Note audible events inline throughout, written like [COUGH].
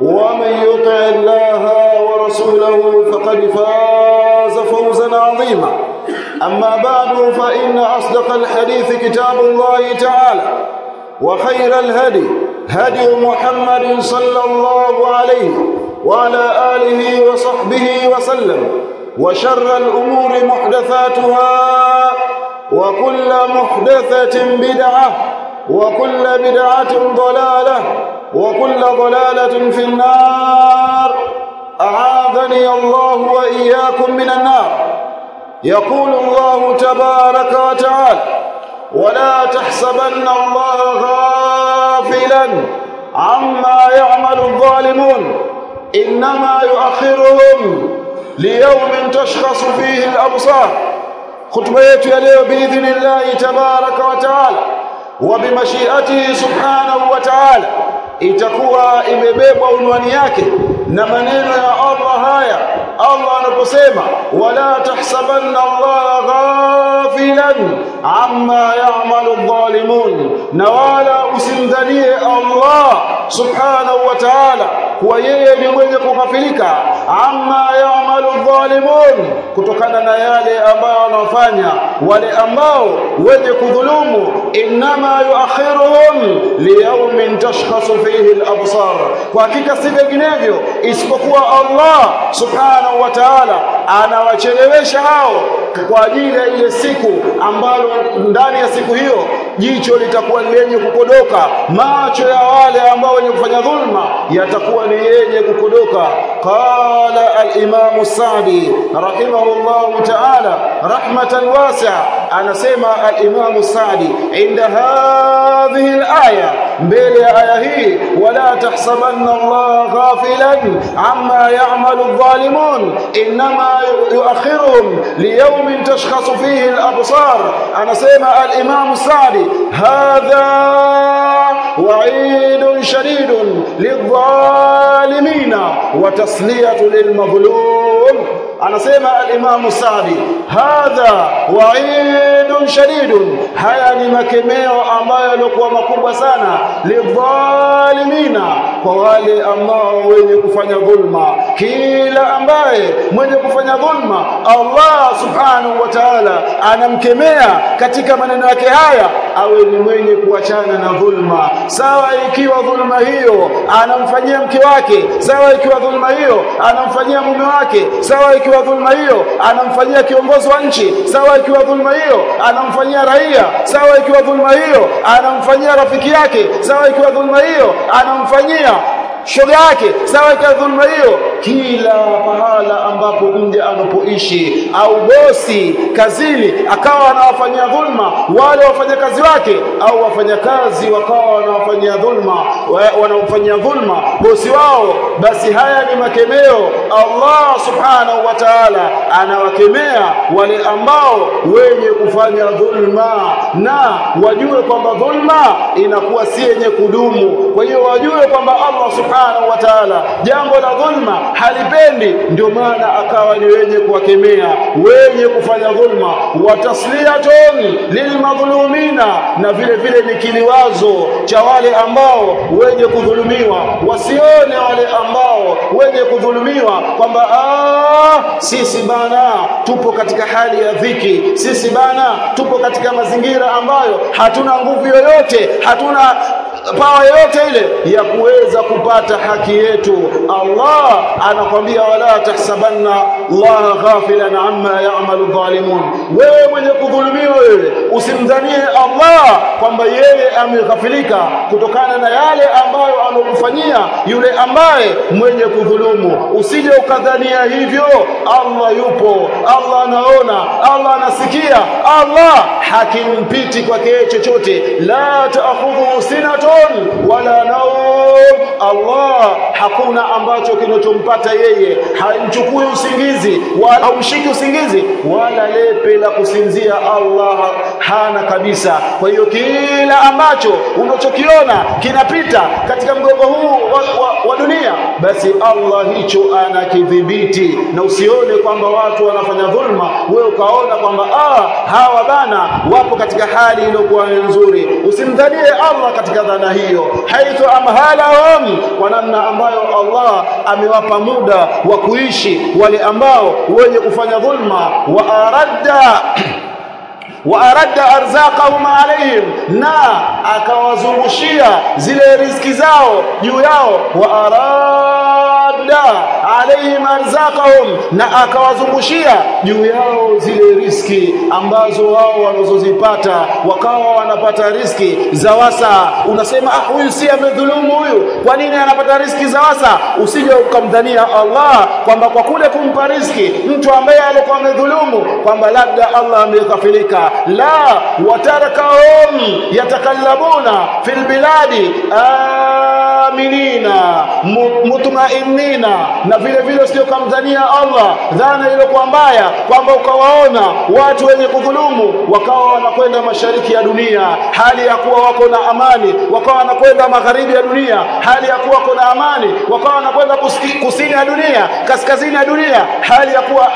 ومن يطع الله ورسوله فقد فاز فوزا عظيما. أما بعد فإن أصدق الحديث كتاب الله تعالى وخير الهدي هدي محمد صلى الله عليه وعلى آله وصحبه وسلم وشر الأمور محدثاتها وكل محدثة بدعة وكل بدعة ضلالة وكل ضلالة في النار. أعاذني الله وإياكم من النار. يقول الله تبارك وتعالى ولا تحسبن الله غافلا عما يعمل الظالمون. إنما يؤخرهم ليوم تشخص فيه الأبصار. ya leo بإذن الله تبارك وتعالى وبمشيئته سبحانه وتعالى. Itakuwa imebebwa unwani yake na maneno ya Allah haya. Allah anaposema wala tahsabanna Allah ghafilan amma ya'malu adh-dhalimun na wala usimdhanie Allah subhanahu wa ta'ala kuwa yeye ni mwenye kughafilika amma ya'malu adh-dhalimun kutokana na yale ambayo wanafanya wale ambao wenye kudhulumu inma yuakhiruhum liyawmin tashkhasu fihi al-absar. Kwa hakika si vinginevyo isipokuwa Allah subhanahu wa ta'ala anawachelewesha hao kwa ajili ya ile siku ambalo ndani ya siku hiyo jicho litakuwa lenye kukodoka macho ya wale ambao wenye kufanya dhulma yatakuwa ni yenye kukodoka قال الإمام السعدي رحمه الله تعالى رحمة واسعة. أنا سيما الإمام السعدي عند هذه الآية. مبهي الايه ولا تحسبن الله غافلا عما يعمل الظالمون. إنما يؤخرهم ليوم تشخص فيه الأبصار. أنا سيما الإمام السعدي. هذا وعيد شديد للظالمين وتسلية للمظلوم. Anasema al-imam Sa'di hadha wa'idun shadidun. Haya ni makemeo ambayo yalikuwa makubwa sana lidhalimina kwa wale ambao wenye kufanya dhulma. Kila ambaye mwenye kufanya dhulma Allah subhanahu wa ta'ala anamkemea katika maneno yake haya awe ni mwenye kuachana na dhulma. Sawa ikiwa dhulma hiyo anamfanyia mke wake sawa ikiwa dhulma hiyo anamfanyia mume wake sawa ikiwa dhulma hiyo anamfanyia kiongozi wa nchi sawa ikiwa dhulma hiyo anamfanyia raia sawa ikiwa dhulma hiyo anamfanyia rafiki yake sawa ikiwa dhulma hiyo anamfanyia shoga yake. Sawa kwa dhulma hiyo. Kila pahala ambapo mja anapoishi au bosi kazini akawa anawafanyia dhulma wale wafanyakazi wake au wafanyakazi wakawa wanawafanyia dhulma wanaofanyia dhulma bosi wao basi haya ni makemeo. Allah subhanahu wa ta'ala anawakemea wale ambao wenye kufanya dhulma na wajue kwamba dhulma inakuwa si yenye kudumu. Kwa hiyo wajue kwamba Allah subhanahu wa ta'ala jambo la dhulma halipendi. Ndio maana akawa ni wenye kuwakemea wenye kufanya dhulma. Wa tasliyatun lilmadhlumina na vile vile ni kiliwazo cha wale ambao wenye kudhulumiwa. Wasione wale ambao wenye kudhulumiwa kwamba sisi bana tupo katika hali ya dhiki. Sisi bana tupo katika mazingira ambayo hatuna nguvu yoyote hatuna pawa yoyote ile ya kuweza kupata haki yetu Allah anakwambia wala tahsabanna Allah ghafilan amma ya'malu dhalimun wewe mwenye kudhulumiwa wewe usimdhanie Allah kwamba yeye ameghafilika kutokana na yale ambayo anokufanyia yule ambaye mwenye kudhulumu. Usije ukadhania hivyo. Allah yupo Allah anaona Allah anasikia Allah hakimpiti kwake chochote. La ta'khudhu sinatun wala naum Allah hakuna ambacho kinachompata yeye. Hamchukui usingizi wala haumshiki usingizi wala lepe la kusinzia Allah hana kabisa. Kwa hiyo kila ambacho unachokiona kinapita katika mgongo huu wa, wa, wa dunia basi Allah hicho anakidhibiti. Na usione kwamba watu wanafanya dhulma wewe ukaona kwamba ah hawa bana wapo katika hali iliyokuwa nzuri. Usimdhanie Allah katika dhana hiyo. Haithu amhalahum kwa namna ambayo Allah amewapa muda wa kuishi wale ambao wenye kufanya dhulma wa aradda [CLEARS THROAT] wa aradda arzaqahum alaihim na akawazungushia zile riziki zao juu yao. Wa aradda alaihim arzaqahum na akawazungushia juu yao zile riziki ambazo wao wanazozipata. Wakawa wanapata riziki za wasa. Unasema ah huyu si amedhulumu huyu? Kwa nini anapata riziki za wasa? Usije ukamdhania Allah kwamba kwa kule kumpa riziki mtu ambaye alikuwa amedhulumu kwamba labda Allah ameghafilika la watarakahum yatakallabuna fil biladi aminina mutmainina na vile vile sio kamdhania Allah. Dhana ile kwa mbaya kwamba ukawaona watu wenye kudhulumu wakawa wanakwenda mashariki ya dunia hali ya kuwa wako na amani wakawa wanakwenda magharibi ya dunia hali ya kuwa wako na amani wakawa wanakwenda kusini ya dunia kaskazini ya dunia hali ya kuwa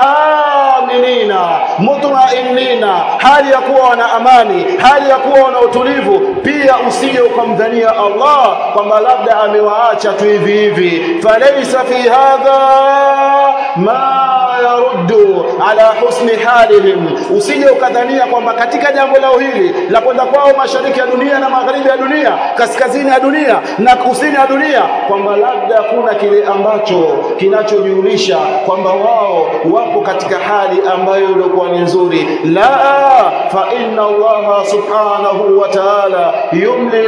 aminina mutmainina hali ya kuwa wana amani hali ya kuwa wana utulivu. Pia usije ukamdhania Allah kwamba labda amewaacha tu hivi hivi. Falaysa fi hadha ma yaruddu ala husni halihim. Usije ukadhania kwamba katika jambo lao hili la kwenda kwao mashariki ya dunia na magharibi ya dunia kaskazini ya dunia na kusini ya dunia kwamba labda kuna kile ambacho kinachojulisha kwamba wao wapo katika hali ambayo ilikuwa ni nzuri. La fa inna allaha subhanahu wa ta'ala yumli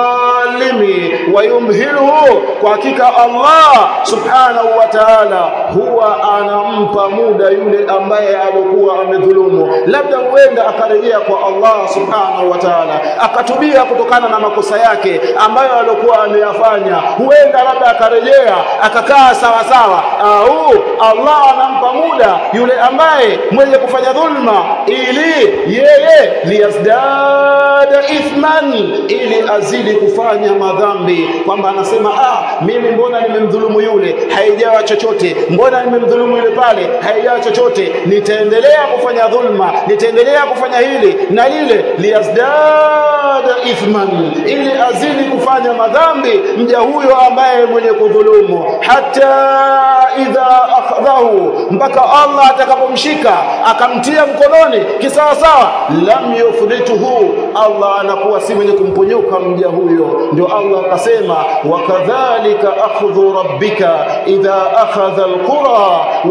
lidh-dhalimi wa yumhiluhu. Kwa hakika Allah subhanahu wa ta'ala huwa anampa muda yule ambaye alikuwa amedhulumu. Labda huenda akarejea kwa Allah subhanahu wa ta'ala akatubia kutokana na makosa yake ambayo alikuwa ameyafanya. Huenda labda akarejea akakaa sawa sawa. Au Allah anampa muda yule ambaye mwenye kufanya dhulma ili yeye liyazdada ithman ili azidi kufanya madhambi. Kwamba anasema ah mimi mbona nimemdhulumu yule? Haijawa chochote. Mbona nimemdhulumu yule pale haijawa chochote. Nitaendelea kufanya dhulma nitaendelea kufanya hili na lile. Liyazdada ithman ili azidi kufanya madhambi mja huyo ambaye mwenye kudhulumu. Hata idha akhadhahu mpaka Allah atakapomshika akamtia mkononi kisawa sawa lam yufrituhu Allah anakuwa si mwenye kumponyoka mja huyo. Ndio Allah akasema wakadhalika akhdhu rabbika idha akhadha alqura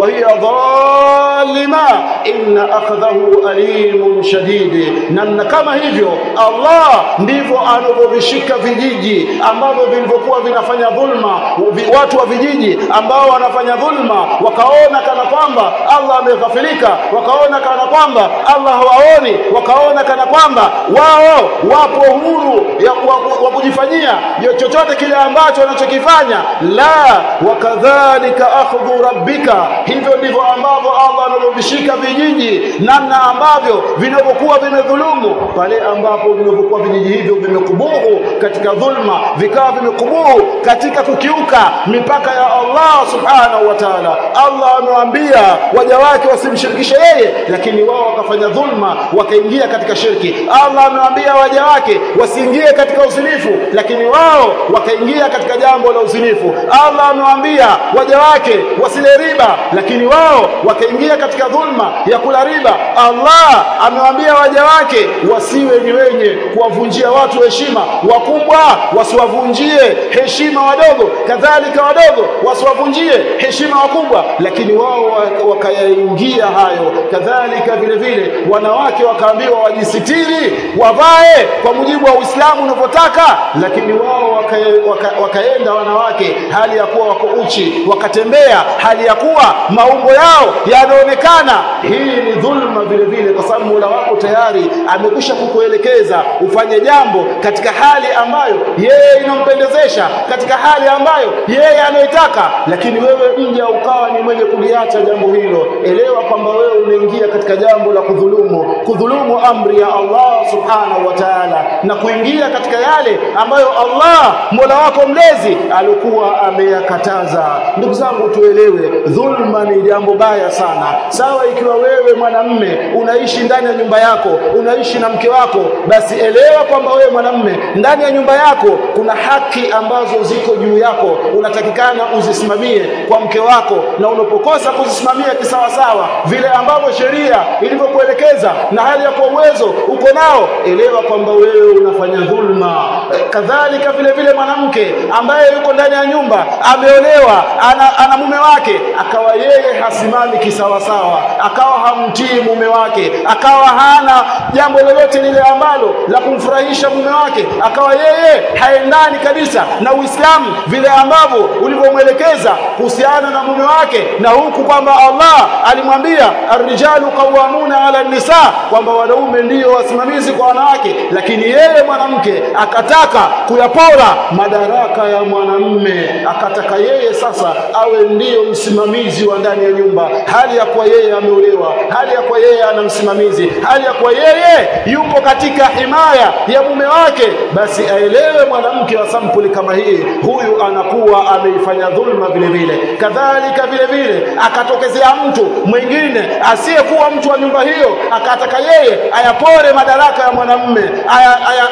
hiya dhalima inna akhdahu alimun shadidi namna kama hivyo Allah ndivyo anavyovishika vijiji ambavyo vilivyokuwa vinafanya dhulma. Watu wa vijiji ambao wanafanya dhulma wakaona kana kwamba Allah ameghafilika wakaona kana kwamba Allah hawaoni wakaona kana kwamba wao wapo huru wa kujifanyia chochote kile ambacho wanachokifanya. La wakadhalika akhdhu rabbika hivyo ndivyo ambavyo Allah anavyovishika vijiji namna ambavyo vinavyokuwa vimedhulumu pale ambapo vinavyokuwa vijiji hivyo vimekubuhu katika dhulma vikawa vimekubuhu katika kukiuka mipaka ya Allah subhanahu wa ta'ala. Allah amewaambia waja wake wasimshirikishe yeye lakini wao wakafanya dhulma wakaingia katika shirki. Allah amewaambia waja wake wasiingie katika uzinifu lakini wao wakaingia katika jambo la uzinifu Allah amewaambia waja wake wasile riba lakini wao wakaingia katika dhulma ya kula riba. Allah amewaambia waja wake wasiwe ni wenye kuwavunjia watu heshima. Wakubwa wasiwavunjie heshima wadogo. Kadhalika wadogo wasiwavunjie heshima wakubwa. Lakini wao wakayaingia hayo. Kadhalika vile vile wanawake wakaambiwa wajisitiri wavae kwa mujibu wa Uislamu unavyotaka. Lakini wao wakaenda waka, waka wanawake hali ya kuwa wako uchi wakatembea hali ya kuwa maumbo yao yanaonekana. Hii ni dhulma vile vile kwa sababu Mola wako tayari amekwisha kukuelekeza ufanye jambo katika hali ambayo yeye inampendezesha katika hali ambayo yeye anaitaka. Lakini wewe mja ukawa ni mwenye kuliacha jambo hilo. Elewa kwamba wewe unaingia katika jambo la kudhulumu kudhulumu amri ya Allah subhanahu wa ta'ala na kuingia katika yale ambayo Allah Mola wako mlezi alikuwa ameyakataza. Ndugu zangu tuelewe dhulma ni jambo baya sana. Sawa ikiwa wewe mwanamme unaishi ndani ya nyumba yako unaishi na mke wako basi elewa kwamba wewe mwanamme ndani ya nyumba yako kuna haki ambazo ziko juu yako. Unatakikana uzisimamie kwa mke wako na unapokosa kuzisimamia kisawasawa vile ambavyo sheria ilivyokuelekeza na hali ya kwa uwezo uko nao elewa kwamba wewe unafanya dhulma. Kadhalika vile vile mwanamke ambaye yuko ndani ya nyumba ameolewa ana, ana mume wake akawa yeye hasimami kisawasawa. Akawa hamtii mume wake. Akawa hana jambo lolote lile ambalo la kumfurahisha mume wake. Akawa yeye haendani kabisa na Uislamu vile ambavyo ulivyomwelekeza kuhusiana na mume wake na huku kwamba Allah alimwambia arrijalu qawwamuna ala nisa kwamba wanaume ndiyo wasimamizi kwa wanawake. Lakini yeye mwanamke akataka kuyapora madaraka ya mwanamume, akataka yeye sasa awe ndiyo msimamizi wa ndani ya nyumba hali ya kuwa yeye ameolewa hali ya kuwa yeye ana msimamizi hali ya kuwa yeye yupo katika himaya ya mume wake basi aelewe mwanamke wa sampuli kama hii huyu anakuwa ameifanya dhulma vile vile. Kadhalika vile vile akatokezea mtu mwingine asiyekuwa mtu wa nyumba hiyo akataka yeye ayapore madaraka ya mwanamme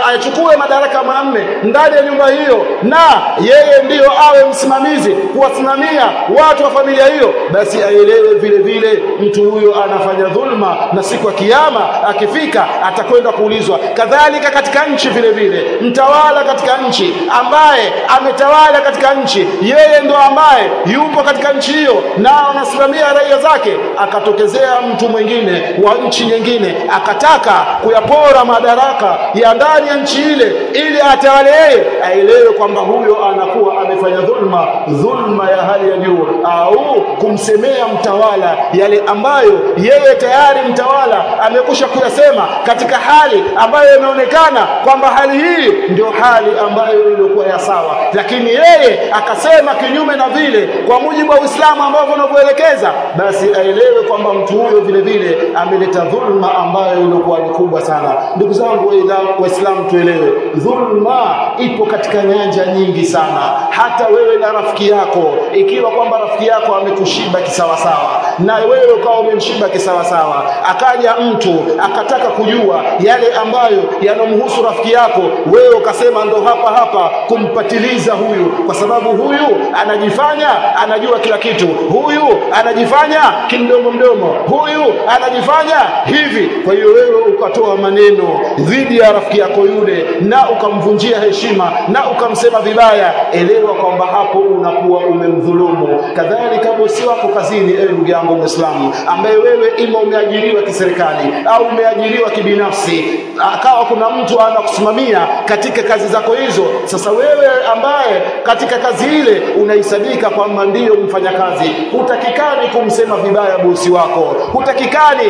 ayachukue madaraka ya mwanamme ndani ya nyumba hiyo na yeye ndiyo awe msimamizi kuwasimamia watu wa familia hiyo basi aelewe vile vile mtu huyo anafanya dhulma na siku ya kiyama akifika atakwenda kuulizwa kadhalika katika nchi vile vile mtawala katika nchi ambaye ametawala katika nchi yeye ndo ambaye yupo katika nchi hiyo na anasimamia raia zake. Akatokezea mtu mwingine wa nchi nyingine akataka kuyapora madaraka ya ndani ya nchi ile ili atawale yeye aelewe kwamba huyo anakuwa amefanya dhulma dhulma ya hali ya juu au kumsemea mtawala yale ambayo yeye tayari mtawala amekusha kuyasema katika hali ambayo imeonekana kwamba hali hii ndio hali ambayo ilikuwa ya sawa. Lakini yeye akasema kinyume na vile kwa mujibu wa Uislamu ambavyo unavyoelekeza basi aelewe kwamba mtu huyo vile vile ameleta dhulma ambayo ilikuwa ni kubwa sana. Ndugu zangu waislamu tuelewe dhulma ipo katika nyanja nyingi sana. Hata wewe na rafiki yako ikiwa kwamba rafiki yako amekushiba kisawasawa na wewe ukawa umemshiba kisawasawa akaja mtu akataka kujua yale ambayo yanamhusu rafiki yako wewe ukasema ndo hapa hapa kumpatiliza huyu kwa sababu huyu anajifanya anajua kila kitu. Huyu anajifanya kimdomo mdomo. Huyu anajifanya hivi. Kwa hiyo wewe ukatoa maneno dhidi ya rafiki yako yule na ukamvunjia heshima na ukamsema vibaya elewa kwamba hapo unakuwa umemdhulumu. Kadhalika bosi wako kazini ewe ndugu yangu Muislamu ambaye wewe ima umeajiriwa kiserikali au umeajiriwa kibinafsi akawa kuna mtu anakusimamia katika kazi zako hizo sasa wewe ambaye katika kazi ile unahesabika kwamba ndiyo mfanyakazi hutakikani kumsema vibaya bosi wako hutakikani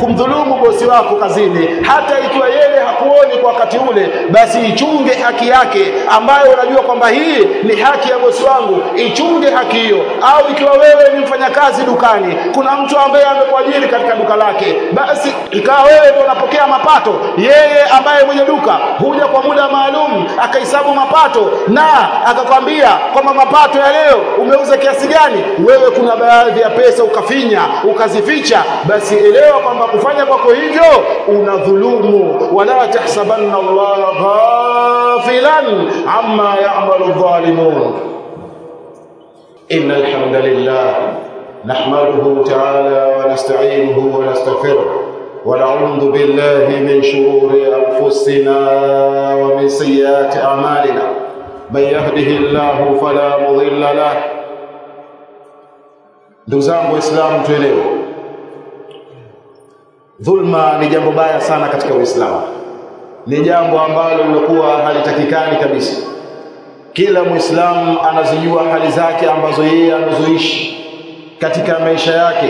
kumdhulumu bosi wako kazini. Hata ikiwa yeye hakuoni kwa wakati ule basi ichunge haki yake ambayo unajua kwamba hii ni haki ya bosi wangu. Ichunge haki hiyo. Au ikiwa wewe ni mfanyakazi dukani kuna mtu ambaye amekuajiri katika duka lake basi ikawa wewe ndio unapokea mapato. Yeye ambaye mwenye duka huja kwa muda maalum akahesabu mapato na akakwambia kwamba mapato ya leo umeuza kiasi gani? Wewe kuna baadhi ya pesa ukafinya ukazificha. Basi elewa kwamba kufanya kwako hivyo unadhulumu. Wala tahsabanna Allah غافلا عما يعمل الظالمون. إن الحمد لله نحمده تعالى ونستعينه ونستغفره ونعوذ بالله من شرور أنفسنا ومن سيئات أعمالنا. من يهده الله فلا مضل له. دوزام وإسلام تريد ظلمة نجمع بايا سانا katika Uislamu. Ni jambo ambalo lilikuwa halitakikani kabisa. Kila muislamu anazijua hali zake ambazo yeye anazoishi katika maisha yake.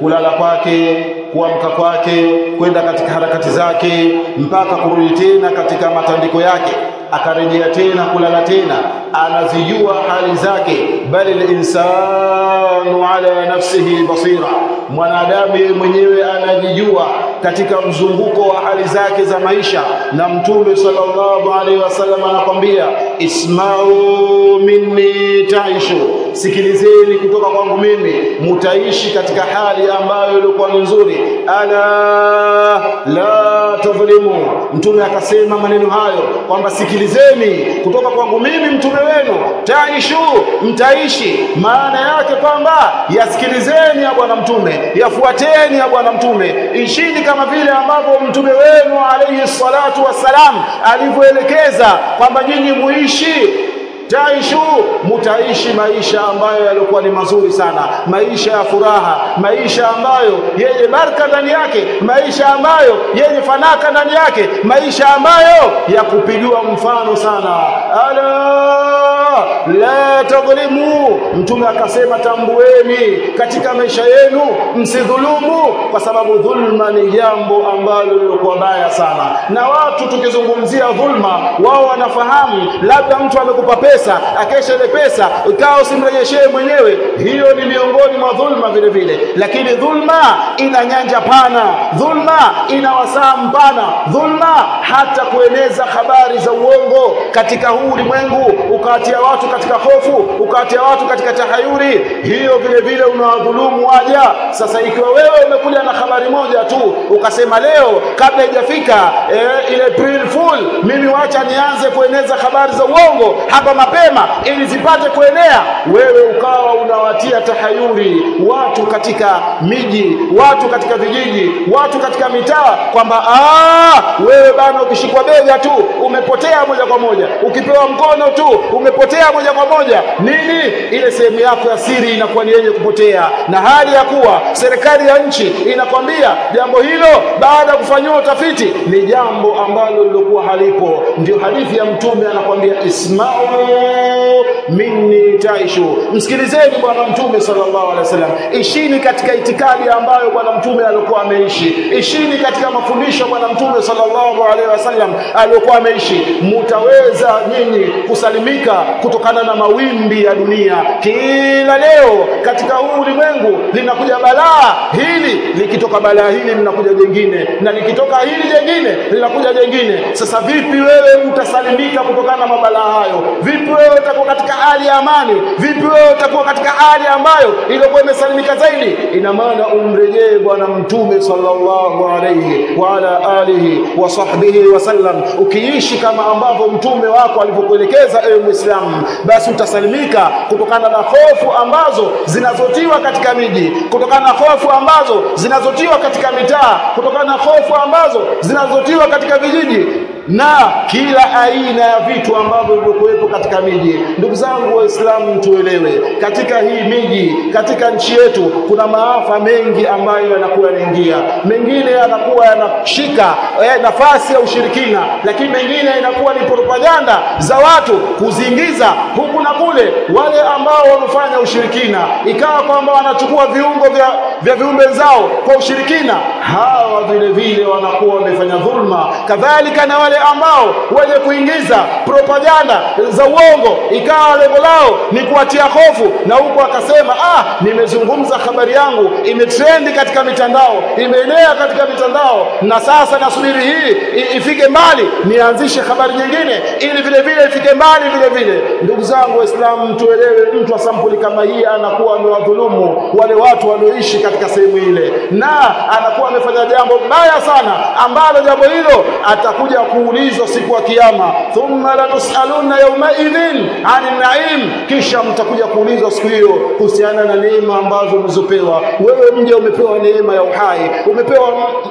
Kulala kwake kuamka kwake kwenda katika harakati zake mpaka kurudi tena katika matandiko yake. Akarejea tena kulala tena. Anazijua hali zake. Bali linsanu ala nafsihi basira mwanadamu yeye mwenyewe anajijua katika mzunguko wa hali zake za maisha. Na mtume sallallahu alaihi wasallam anakwambia isma'u minni taishu. Sikilizeni kutoka kwangu mimi mutaishi katika hali ambayo ilikuwa ni nzuri. Ala la tadhlimu. Mtume akasema maneno hayo kwamba sikilizeni kutoka kwangu mimi mtume wenu taishu mtaishi. Maana yake kwamba yasikilizeni ya bwana mtume yafuateni ya bwana mtume. Ishini kama vile ambavyo mtume wenu alayhi salatu wassalam alivyoelekeza kwamba nyinyi muishi. Taishu mutaishi maisha ambayo yalikuwa ni mazuri sana. Maisha ya furaha maisha ambayo yenye baraka ndani yake maisha ambayo yenye fanaka ndani yake maisha ambayo ya kupigiwa mfano sana. Ala la tadhlimu mtume akasema tambueni katika maisha yenu msidhulumu kwa sababu dhulma ni jambo ambalo lilikuwa baya sana. Na watu tukizungumzia dhulma wao wanafahamu labda mtu amekupa pesa akesha ile pesa ikawa usimrejeshee mwenyewe. Hiyo ni miongoni mwa dhulma vile vile. Lakini dhulma ina nyanja pana. Dhulma ina wasaa mpana. Dhulma hata kueneza habari za uongo katika huu ulimwengu ukawatia watu katika hofu ukawatia watu katika tahayuri hiyo vile vile unawadhulumu waja. Sasa ikiwa wewe umekuja na habari moja tu ukasema leo kabla haijafika e, ile April Fool mimi wacha nianze kueneza habari za uongo hapa mapema ili zipate kuenea. Wewe ukawa unawatia tahayuri watu katika miji watu katika vijiji watu katika mitaa kwamba wewe bana ukishikwa bega tu umepotea moja kwa moja. Ukipewa mkono tu umepotea moja kwa moja nini? Ile sehemu yako ya siri inakuwa ni yenye kupotea. Na hali ya kuwa serikali ya nchi inakwambia jambo hilo baada ya kufanyiwa utafiti ni jambo ambalo lilikuwa halipo. Ndio hadithi ya mtume anakwambia isma'u minni taishu. Msikilizeni bwana mtume sallallahu alaihi wasallam. Ishini katika itikadi ambayo bwana mtume alikuwa ameishi. Ishini katika mafundisho bwana mtume sallallahu alaihi wasallam alikuwa ameishi. Mutaweza nyinyi kusalimika kutokana na mawimbi ya dunia. Kila leo katika huu ulimwengu linakuja balaa. Hili likitoka balaa hili linakuja jengine. Na likitoka hili jengine linakuja jengine. Sasa vipi wewe utasalimika kutokana na mabalaa hayo? Vipi wewe utakuwa katika hali ya amani? Vipi wewe utakuwa katika hali ambayo iliyokuwa imesalimika zaidi? Ina maana umrejee bwana mtume sallallahu alayhi wa ala alihi wa sahbihi wasallam ukiishi kama ambavyo mtume wako alivyokuelekeza ewe muislamu basi utasalimika kutokana na hofu ambazo zinazotiwa katika miji kutokana na hofu ambazo zinazotiwa katika mitaa kutokana na hofu ambazo zinazotiwa katika vijiji na kila aina ya vitu ambavyo vilivyokuwepo katika miji. Ndugu zangu waislamu tuelewe katika hii miji katika nchi yetu kuna maafa mengi ambayo yanakuwa yanaingia. Mengine yanakuwa yanashika eh, nafasi ya ushirikina lakini mengine inakuwa ni propaganda za watu kuzingiza huku na kule wale ambao wanafanya ushirikina. Ikawa kwamba wanachukua viungo vya, vya viumbe zao kwa ushirikina. Hawa vile vile wanakuwa wamefanya dhulma. Kadhalika na wale ambao wenye kuingiza propaganda za uongo ikawa lengo lao ni kuwatia hofu na huko akasema ah nimezungumza habari yangu imetrendi katika mitandao imeenea katika mitandao na sasa nasubiri hii ifike mbali nianzishe habari nyingine ili vile vile ifike mbali vile vile. Ndugu zangu waislamu tuelewe mtu wa sampuli kama hii anakuwa amewadhulumu wale watu walioishi katika sehemu ile na anakuwa amefanya jambo baya sana ambalo jambo hilo atakuja kuulizwa siku ya kiyama thumma latusaluna yaumaidhin ani naim. Kisha mtakuja kuulizwa siku hiyo kuhusiana na neema ambazo mlizopewa wewe mje umepewa neema ya uhai umepewa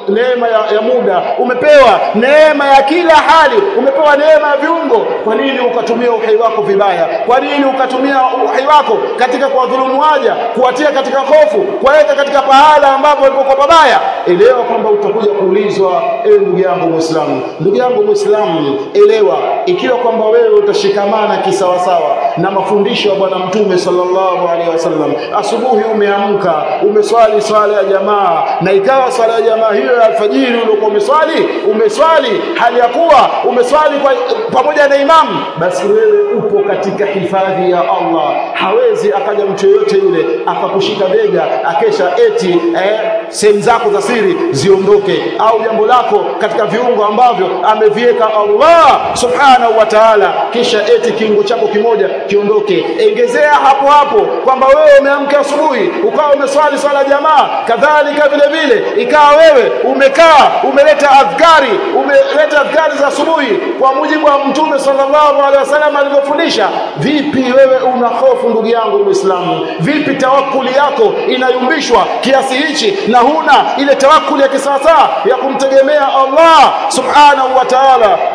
neema ya, ya muda umepewa neema ya kila hali umepewa neema ya viungo. Kwa nini ukatumia uhai wako vibaya? Kwa nini ukatumia uhai wako katika kuwadhulumu waja kuwatia katika hofu kuwaweka katika pahala ambapo walipokuwa pabaya? Elewa kwamba utakuja kuulizwa ewe ndugu yangu muislamu ndugu yangu muislamu elewa ikiwa kwamba wewe utashikamana kisawasawa na mafundisho ya bwana mtume sallallahu alaihi wasallam. Asubuhi umeamka umeswali swala ya jamaa na ikawa swala ya jamaa hiyo ya alfajiri uliokuwa umeswali umeswali hali ya kuwa umeswali kwa, pamoja na imamu basi wewe upo katika hifadhi ya Allah. Hawezi akaja mtu yoyote yule akakushika bega akesha eti eh, sehemu zako za siri ziondoke au jambo lako katika viungo ambavyo ameviweka Allah subhanahu wa ta'ala kisha eti kiungo chako kimoja kiondoke. Engezea hapo hapo kwamba wewe umeamka asubuhi ukawa umeswali swala jamaa kadhalika vile vile. Ikawa wewe umekaa umeleta adhkari umeleta adhkari za asubuhi. Kwa mujibu wa mtume sallallahu alaihi wasallam alivyofundisha vipi wewe una hofu ndugu yangu muislamu? Vipi tawakuli yako inayumbishwa kiasi hichi na huna ile tawakuli ya kisasa ya kumtegemea Allah subhanahu wa ta'ala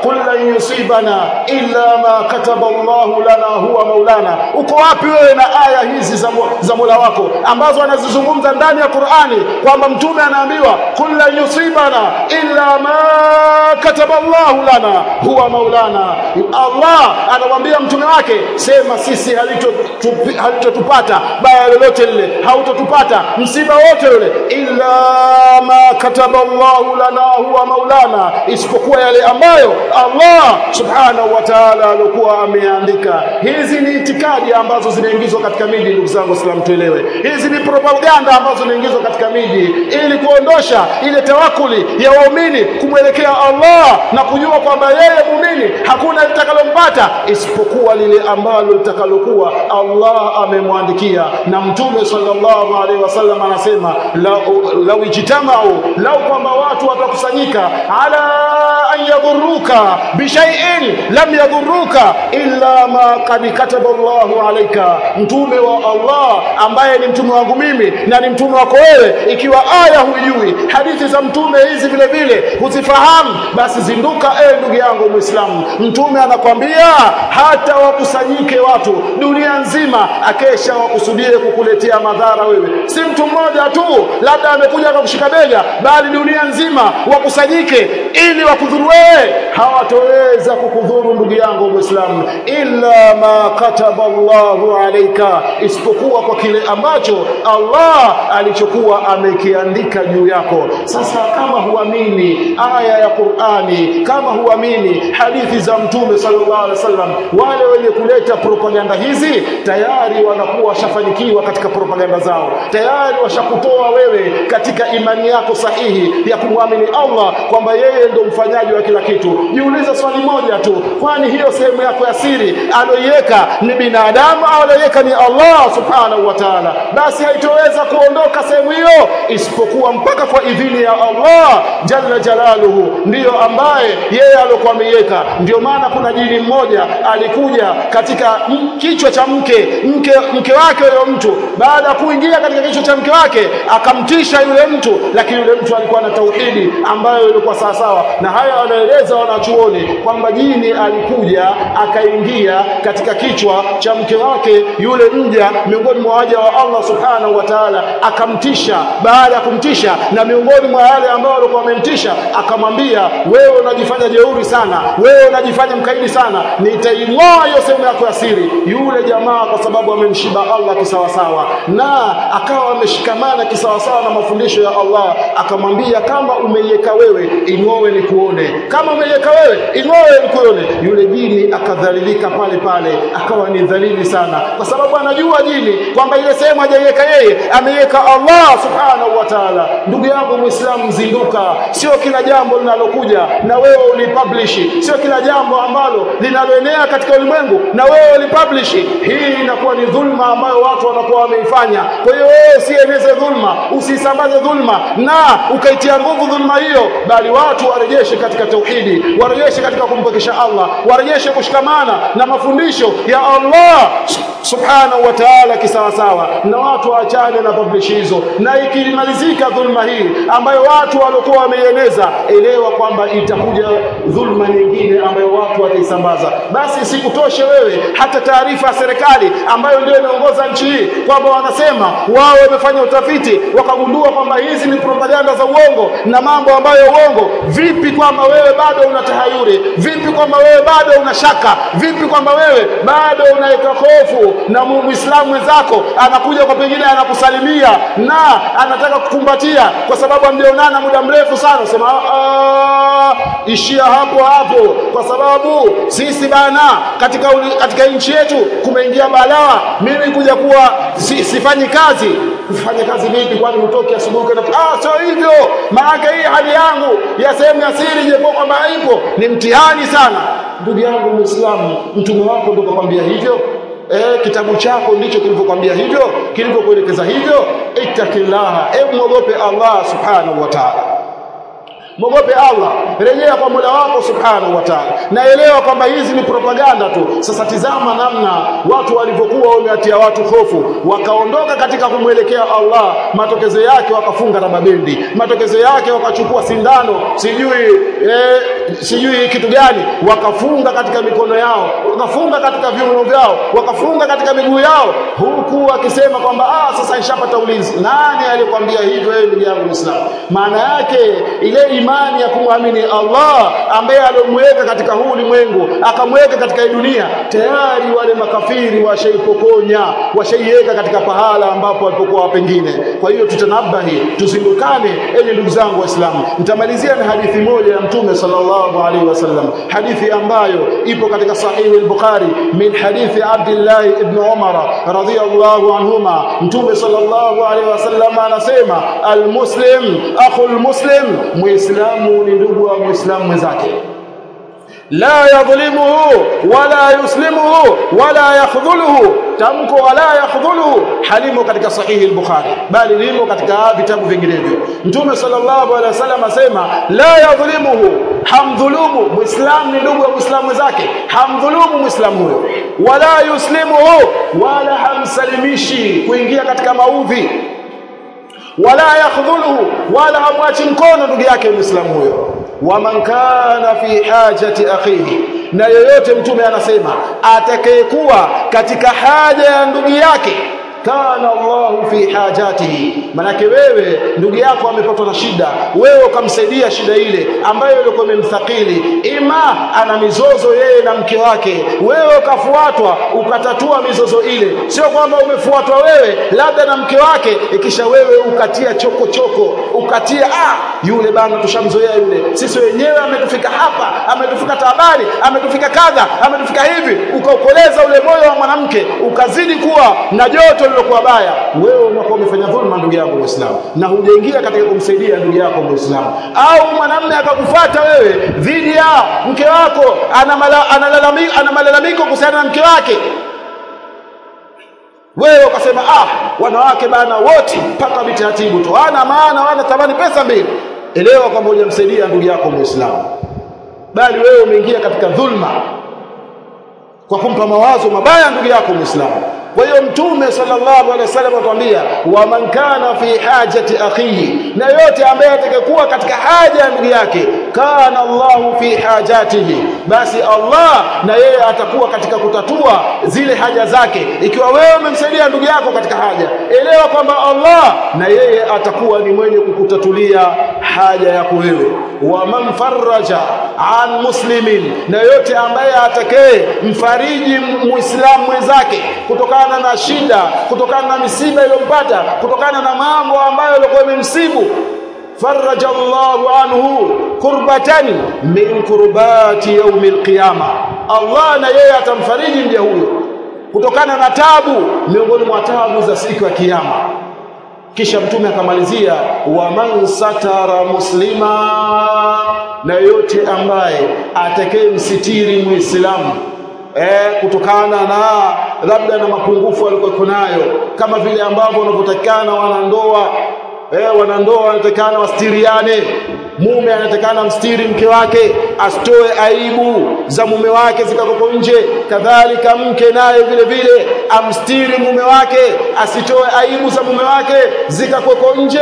qul lan yusibana illa ma kataba Allahu lana huwa maulana. Uko wapi wewe na aya hizi za, za Mola wako ambazo anazizungumza ndani ya Qur'ani kwamba mtume anaambiwa qul lan yusibana illa ma kataba Allahu lana huwa maulana. Allah anamwambia mtume wake sema sisi halitotupata baya lolote lile hautotupata msiba wote ule illa ma kataba Allahu lana huwa maulana. Isipokuwa yale ambayo Allah subhanahu wa ta'ala alikuwa ameandika. Hizi ni itikadi ambazo zinaingizwa katika miji ndugu zangu Waislamu tuelewe. Hizi ni propaganda ambazo zinaingizwa katika miji ili kuondosha ile tawakuli ya waumini kumwelekea Allah na kujua kwamba yeye muumini hakuna litakalompata isipokuwa lile ambalo litakalokuwa Allah amemwandikia. Na mtume sallallahu alaihi wasallam anasema lau ijtamau lau kwamba watu watakusanyika ala an yadhurruka bishai'in lam yadhurruka illa ma qad kataba Allahu alayka. Mtume wa Allah ambaye ni mtume wangu mimi na ni mtume wako wewe ikiwa aya hujui hadithi za mtume hizi vile vile huzifahamu basi zinduka ewe ndugu yangu muislamu. Mtume anakwambia hata wakusanyike watu dunia nzima akesha wakusudie kukuletea madhara wewe. Si mtu mmoja tu labda amekuja akakushika bega bali dunia nzima wakusanyike ili wakudhuru wewe hawatoweza kukudhuru ndugu yangu muislamu illa ma kataba Allahu alayka isipokuwa kwa kile ambacho Allah alichokuwa amekiandika juu yako. Sasa kama huamini aya ya Qur'ani kama huamini hadithi za mtume sallallahu alaihi wasallam wale wenye kuleta propaganda hizi tayari wanakuwa washafanikiwa katika propaganda zao. Tayari washakutoa wewe katika imani yako sahihi ya kumwamini Allah kwamba yeye ndio mfanyaji wa kila kitu. Jiulize swali moja tu kwani hiyo sehemu yako ya siri aloiweka ni binadamu au aloiweka ni Allah subhanahu wa ta'ala? Basi haitoweza kuondoka sehemu hiyo isipokuwa mpaka kwa idhini ya Allah jalla jalaluhu ndiyo ambaye yeye alikuwa ameiweka. Ndio maana kuna jini mmoja alikuja katika kichwa cha mke mke mke wake yule mtu. Baada ya kuingia katika kichwa cha mke wake akamtisha yule mtu lakini yule mtu alikuwa na tauhidi ambayo ilikuwa sawa sawa na haya wanaeleza wanachuoni kwamba jini alikuja akaingia katika kichwa cha mke wake yule mja miongoni mwa waja wa Allah subhanahu wa ta'ala akamtisha. Baada ya kumtisha na miongoni mwa wale ambao walikuwa wamemtisha akamwambia wewe unajifanya jeuri sana wewe unajifanya mkaidi sana nitaing'oa hiyo sehemu yako ya siri. Yule jamaa kwa sababu amemshiba Allah kisawasawa na akawa ameshikamana kisawasawa na mafundisho ya Allah akamwambia kama umeiweka wewe ing'owe ni kama umeiweka wewe inua wewe yule jini akadhalilika pale pale akawa ni dhalili sana. Kwa sababu anajua jini kwamba ile sehemu hajaiweka yeye ameiweka Allah subhanahu wa ta'ala. Ndugu yangu muislamu zinduka. Sio kila jambo linalokuja na wewe ulipublish. Sio kila jambo ambalo linaloenea katika ulimwengu na wewe ulipublish. Hii inakuwa ni dhulma ambayo watu wanakuwa wameifanya. Kwa hiyo wewe usieneze dhulma usisambaze dhulma na ukaitia nguvu dhulma hiyo bali watu warejeshe katika tauhidi warejeshe katika kumpokesha Allah warejeshe kushikamana na mafundisho ya Allah subhanahu wa ta'ala kisawasawa. Na watu waachane na publish hizo. Na ikimalizika dhulma hii ambayo watu walikuwa wameieneza elewa kwamba itakuja dhulma nyingine ambayo watu wataisambaza. Basi sikutoshe wewe hata taarifa ya serikali ambayo ndio inaongoza nchi hii kwamba wanasema wao wamefanya utafiti wakagundua kwamba hizi ni propaganda za uongo na mambo ambayo uongo. Vipi kwamba wewe bado una tahayuri? Vipi kwamba wewe bado una shaka? Vipi kwamba wewe bado unaweka hofu na muislamu mwenzako anakuja kwa pengine anakusalimia na anataka kukumbatia kwa sababu amjaonana muda mrefu sana sema ishia hapo hapo. Kwa sababu sisi bana katika katika nchi yetu kumeingia balaa mimi kuja kuwa si, sifanyi kazi ufanye kazi vipi kwani utoke asubuhi kwenda ah sio hivyo. Maana hii hali yangu ya sehemu ya siri kwa kwamba haipo ni mtihani sana. Ndugu yangu muislamu mtume wako ndio kwambia hivyo? Eh kitabu chako ndicho kilivyokuambia hivyo? Kilivyokuelekeza hivyo? Ittaqillaha hebu mwogope Allah subhanahu wa ta'ala Mwogope Allah, rejea kwa Mola wako Subhanahu wa Ta'ala. Naelewa kwamba hizi ni propaganda tu. Sasa tizama namna watu walivyokuwa wameatia watu hofu, wakaondoka katika kumwelekea Allah, matokezo yake wakafunga na mabendi. Matokezo yake wakachukua sindano, sijui eh, sijui kitu gani, wakafunga katika mikono yao, wakafunga katika viuno vyao, wakafunga katika miguu yao, huku akisema kwamba ah, sasa ishapata ulinzi. Nani alikwambia hivyo wewe ndugu yangu Muislamu? Maana yake ile imani ya kumwamini Allah ambaye alomweka katika huu ulimwengu akamweka katika dunia tayari wale makafiri washaipokonya washaiweka katika pahala ambapo walipokuwa pengine. Kwa hiyo tutanabahi tuzindukane enye ndugu zangu waislamu. Nitamalizia na hadithi moja ya mtume sallallahu alaihi wasallam hadithi ambayo ipo katika sahihi al-bukhari min hadithi abdullah ibn umar radhiyallahu anhuma. Mtume sallallahu alaihi wasallam anasema al-muslim akhul muslim muislamu ni ndugu wa muislamu mwenzake. La yadhlimuhu wala yuslimuhu wala yakhdhuluhu. Tamko wala yakhdhuluhu halimo katika sahihi al-bukhari bali limo katika vitabu vinginevyo. Mtume sallallahu alaihi wasallam asema la yadhlimuhu hamdhulumu. Muislamu ni ndugu wa muislamu mwenzake hamdhulumu muislamu huyo. Wala yuslimuhu wala hamsalimishi kuingia katika maudhi wala yakhdhuluhu wala amwachi mkono ndugu yake muislamu huyo. Waman kana fi hajati akhihi na yoyote mtume anasema atakayekuwa katika haja ya ndugu yake kana Allahu fi hajatihi. Manake wewe ndugu yako amepatwa na shida wewe ukamsaidia shida ile ambayo ilikuwa imemthakili ima ana mizozo yeye na mke wake. Wewe ukafuatwa ukatatua mizozo ile. Sio kwamba umefuatwa wewe labda na mke wake ikisha wewe ukatia choko choko ukatia ah yule bana tushamzoea yule. Sisi wenyewe ametufika hapa ametufika tabani ametufika kadha ametufika hivi. Ukaokoleza ule moyo wa mwanamke ukazidi kuwa na joto lilokuwa baya wewe unakuwa umefanya dhulma ndugu yako Muislamu na hujaingia katika kumsaidia ndugu yako Muislamu. Au mwanamume akakufuata wewe dhidi ya mke wako ana malalamiko kuhusiana na mke wake. Wewe ukasema ah wanawake bana wote mpaka vitaratibu tu ana maana wana thamani pesa mbili. Elewa kwamba hujamsaidia ndugu yako Muislamu. Bali wewe umeingia katika dhulma kwa kumpa mawazo mabaya ndugu yako Muislamu kwa hiyo mtume sallallahu alaihi wasallam atuambia wa man kana fi hajati akhihi na yote ambaye atakayekuwa katika haja ya ndugu yake kana Allahu fi hajatihi basi Allah na yeye atakuwa katika kutatua zile haja zake. Ikiwa wewe umemsaidia ndugu yako katika haja elewa kwamba Allah na yeye atakuwa ni mwenye kukutatulia haja yako wewe. Wa man faraja an muslimin na yote ambaye atakaye mfariji muislamu mwenzake kutoka kutokana na shida kutokana na misiba iliyompata kutokana na mambo ambayo yalikuwa yamemsibu. Faraja Allahu anhu kurbatan min kurbati yaumi alqiyama. Allah na yeye atamfariji mja huyo kutokana na tabu miongoni mwa tabu za siku ya kiyama. Kisha mtume akamalizia wa man satara muslima na yote ambaye atakayemsitiri muislamu eh kutokana na labda na mapungufu alikuwa nayo kama vile ambavyo wanavyotakana wanandoa eh wanandoa wanatakana wastiriane. Mume anatakana mstiri mke wake asitoe aibu za mume wake zikakoko nje. Kadhalika mke naye vile vile amstiri mume wake asitoe aibu za mume wake zikakoko nje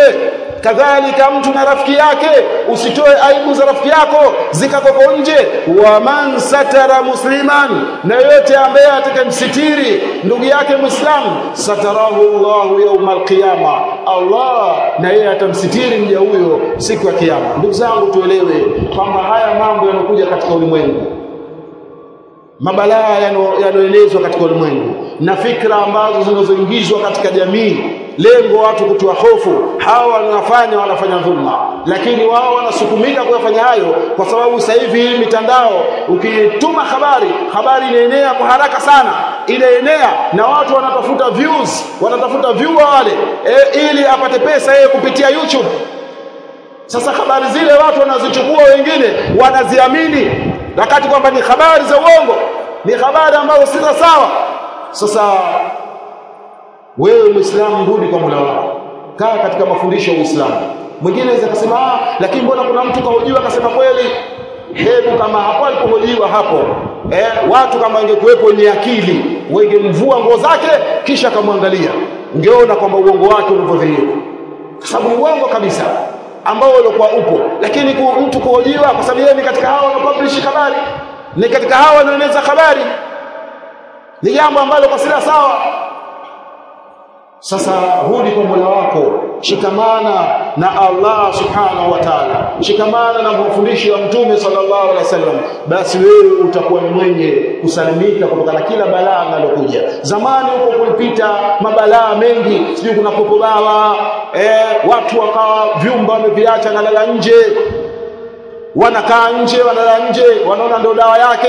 kadhalika mtu na rafiki yake usitoe aibu za rafiki yako zikakoko nje. Wa man satara musliman na yote ambaye atakayemsitiri ndugu yake muislamu satarahu Allahu yawma alqiyama. Allah na yeye atamsitiri mja huyo siku ya kiyama. Ndugu zangu tuelewe kwamba haya mambo yanokuja katika ulimwengu. Mabalaa yanoelezwa katika ulimwengu. Na fikra ambazo zinazoingizwa katika jamii lengo watu kutoa hofu. Hawa wanafanya wanafanya dhulma. Lakini wao wanasukumika kuyafanya hayo kwa sababu sasa hivi mitandao ukituma habari habari inaenea kwa haraka sana. Inaenea na watu wanatafuta views wanatafuta viewer wale e, ili apate pesa yeye kupitia YouTube. Sasa habari zile watu wanazichukua wengine wanaziamini. Wakati kwamba ni habari za uongo ni habari ambazo si sawa. Sasa wewe muislamu rudi kwa Mola wako. Kaa katika mafundisho ya Uislamu. Mwingine anaweza kusema ah lakini mbona kuna mtu kahojiwa? Akasema kweli hebu kama hapo alipohojiwa hapo eh, watu kama wangekuwepo wenye akili wengemvua nguo zake kisha akamwangalia. Ungeona kwamba uongo wake ulivyodhihirika, kwa sababu uongo kabisa ambao ulikuwa upo. Lakini ku, mtu kuhojiwa kwa sababu yeye ni katika hao wanapublish habari ni katika hawa wanaeneza habari ni jambo ambalo kwa sila sawa sasa rudi kwa Mola wako. Shikamana na Allah subhanahu wa ta'ala. Shikamana na mafundisho ya mtume sallallahu alaihi wasallam. Basi wewe utakuwa ni mwenye kusalimika kutokana na kila balaa linalokuja. Zamani huko kulipita mabalaa mengi. Sijui kuna popobawa eh, watu wakawa vyumba wameviacha na lala nje. Wanakaa nje wanalala nje wanaona ndio dawa yake.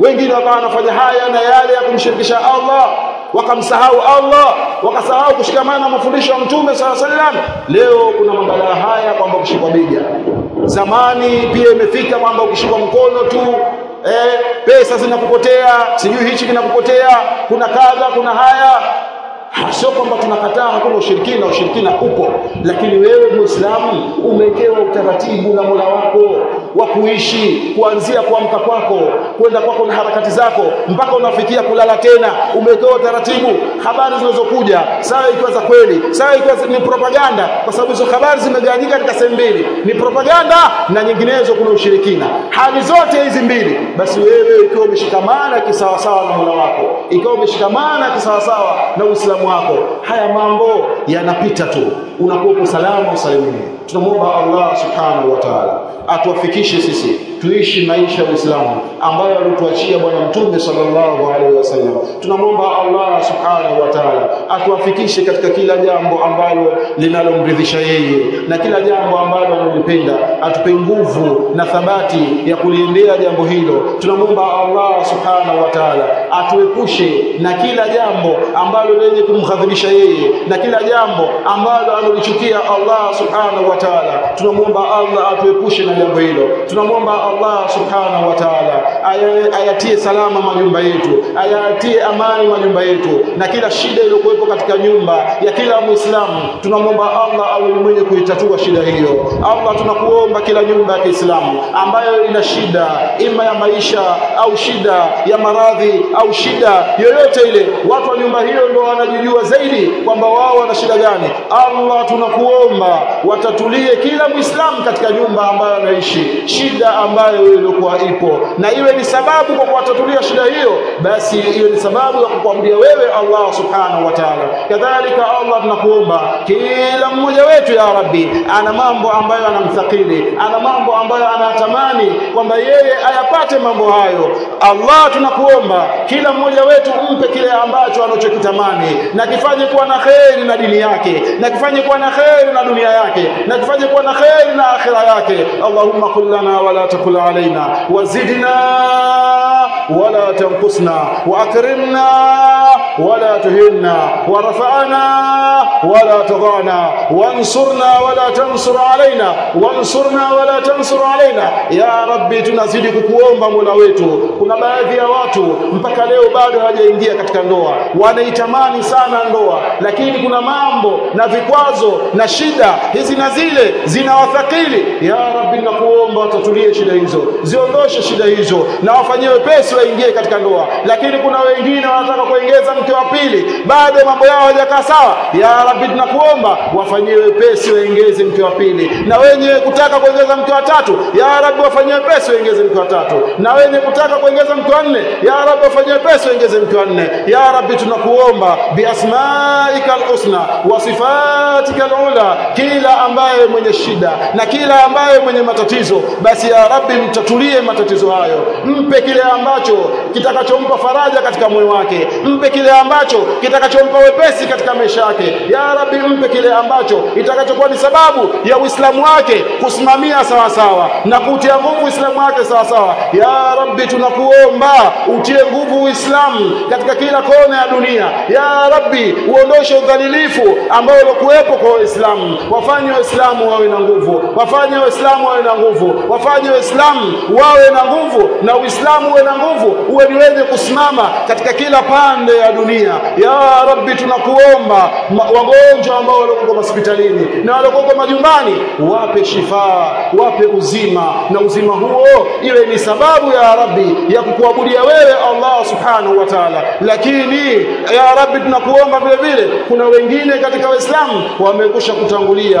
Wengine wakawa wanafanya haya na yale ya kumshirikisha Allah wakamsahau Allah wakasahau kushikamana na mafundisho ya Mtume sala sallam leo kuna mabalaa haya kwamba kushikwa bega zamani pia imefika kwamba ukishikwa mkono tu eh, pesa zinakupotea sijui hichi kinakupotea kuna kadha kuna haya sio kwamba tunakataa hakuna ushirikina ushirikina upo. Lakini wewe muislamu umewekewa utaratibu na Mola wako wa kuishi kuanzia kuamka kwako kwenda kwako na harakati zako mpaka unafikia kulala tena. Umewekewa utaratibu. Habari zinazokuja sawa ikiwa za kweli sawa ikiwa ni propaganda kwa sababu hizo habari zimegawanyika katika sehemu mbili. Ni propaganda na nyinginezo kuna ushirikina. Hali zote hizi mbili basi wewe ikiwa umeshikamana kisawasawa na Mola wako ikiwa umeshikamana kisawasawa na Uislamu wako. Haya mambo yanapita tu. Unakuwa salama usalimini tunamwomba Allah subhanahu wa ta'ala atuwafikishe sisi tuishi maisha ya Uislamu ambayo alituachia bwana mtume sallallahu alaihi wasallam. Tunamwomba Allah subhanahu wa ta'ala atuwafikishe katika kila jambo ambalo linalomridhisha yeye na kila jambo ambalo analipenda atupe nguvu na thabati ya kuliendea jambo hilo. Tunamwomba Allah subhanahu wa ta'ala atuepushe na kila jambo ambalo lenye kumghadhibisha yeye na kila jambo ambalo analichukia Allah subhanahu wa ta'ala. Tunamwomba Allah atuepushe na jambo hilo. Tunamwomba Allah subhanahu wa ta'ala. Ayatie salama majumba yetu. Ayatie amani majumba yetu. Na kila shida iliyokuwepo katika nyumba ya kila muislamu tunamwomba Allah awe mwenye kuitatua shida hiyo. Allah tunakuomba kila nyumba ya Kiislamu ambayo ina shida ima ya maisha au shida ya maradhi au shida yoyote ile watu wa nyumba hiyo ndio wanajijua zaidi kwamba wao wana shida gani. Allah tunakuomba watatulie kila muislamu katika nyumba ambayo anaishi. Shida ambayo ambayo ilikuwa ipo. Na iwe ni sababu kwa kuwatatulia shida hiyo basi iwe ni sababu ya kukuabudia wewe Allah subhanahu wa ta'ala. Kadhalika Allah tunakuomba kila mmoja wetu ya Rabbi ana mambo ambayo anamthakili ana mambo ambayo anatamani kwamba yeye ayapate mambo hayo. Allah tunakuomba kila mmoja wetu umpe kile ambacho anachokitamani. Na kifanye kuwa na kheri na dini yake na kifanye kuwa na kheri na dunia yake na kifanye kuwa na kheri na akhira yake. Allahumma kullana wala takul wazidna wala tanqusna. Wa akrimna wala tuhinna warfa'na wala تضعنا wansurna wala tansur علينا wansurna wala tansur alaina ya rabbi tunazidi kukuomba mola wetu. Kuna baadhi ya watu mpaka leo bado hawajaingia katika ndoa. Wanaitamani sana ndoa lakini kuna mambo na vikwazo na shida hizi na zile zinawathakili ya rabbi nakuomba watatulie shida hizo. Ziondoshe shida hizo na wafanyie wepesi waingie katika ndoa. Lakini kuna wengine wanataka kuongeza mke wa pili. Bado mambo yao hayajakaa sawa. Ya rabbi tunakuomba wafanyie wepesi waongeze mke wa pili. Na wenye kutaka kuongeza mke wa tatu ya rabbi wafanyie wepesi waongeze mke wa tatu. Na wenye kutaka kuongeza mke wa nne ya rabbi wafanyie wepesi waongeze mke wa nne. Ya rabbi tunakuomba biasmaika alhusna wa sifatika alula kila ambaye mwenye shida na kila ambaye mwenye matatizo basi ya rabbi mtatulie matatizo hayo? Mpe kile ambacho kitakachompa faraja katika moyo wake. Mpe kile ambacho kitakachompa wepesi katika maisha yake. Ya rabbi mpe kile ambacho itakachokuwa ni sababu ya uislamu wake kusimamia sawa sawa na kutia nguvu uislamu wake sawa sawa ya rabbi tunakuomba utie nguvu uislamu katika kila kona ya dunia. Ya rabbi uondoshe udhalilifu ambao uliokuwepo kwa waislamu. Wafanye waislamu wawe na nguvu. Wafanye waislamu wawe na nguvu. Wafanye waislamu wawe na nguvu na uislamu uwe na nguvu uwe niweze kusimama katika kila pande ya dunia. Ya rabbi tunakuomba wagonjwa ambao waliokuwa hospitalini na waliokuwa majumbani wape shifaa wape uzima. Na uzima huo iwe ni sababu ya rabbi ya kukuabudia wewe Allah subhanahu wa ta'ala. Lakini ya rabbi tunakuomba vile vile kuna wengine katika waislamu wamekusha kutangulia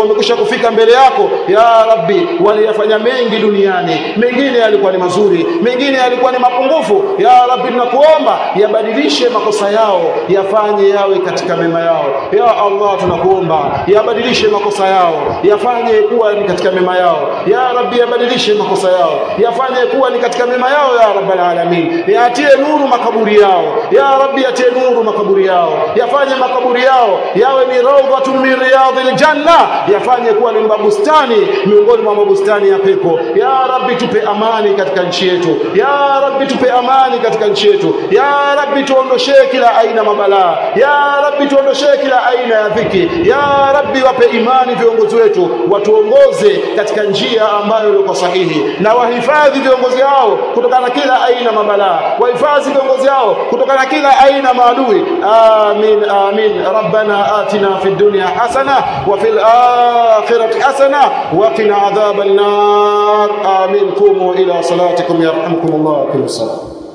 wamekusha kufika mbele yako. Ya rabbi waliyafanya mengi duniani mengine yalikuwa ni mazuri mengine yalikuwa ni mapungufu. Ya rabbi tunakuomba yabadilishe makosa yao yafanye yawe katika mema yao. Ya Allah tunakuomba yabadilishe makosa yao yafanye kuwa ni katika mema yao. Ya rabbi yabadilishe makosa yao yafanye kuwa ni katika mema yao ya rabbal alamin. Yatie nuru makaburi yao. Ya rabbi yatie nuru makaburi yao. Yafanye makaburi yao yawe ni rawdatun min riyadil janna. Yafanye kuwa ni mabustani miongoni mwa mabustani ya pepo ya rabbi tupe amani katika nchi yetu. Ya rabbi tupe amani katika nchi yetu. Ya rabbi tuondoshee kila aina mabalaa ya rabbi tuondoshee kila aina ya dhiki. Ya rabbi wape imani viongozi wetu. Watuongoze katika njia ambayo ilikuwa sahihi. Na wahifadhi viongozi hao kutokana na kila aina mabalaa wahifadhi viongozi hao kutokana na kila aina maadui. Amin amin. Rabbana atina fi dunya hasana wa fil akhirati hasana wa qina adhaban nar amin qumu ila salatikum yarhamkumullah wa salam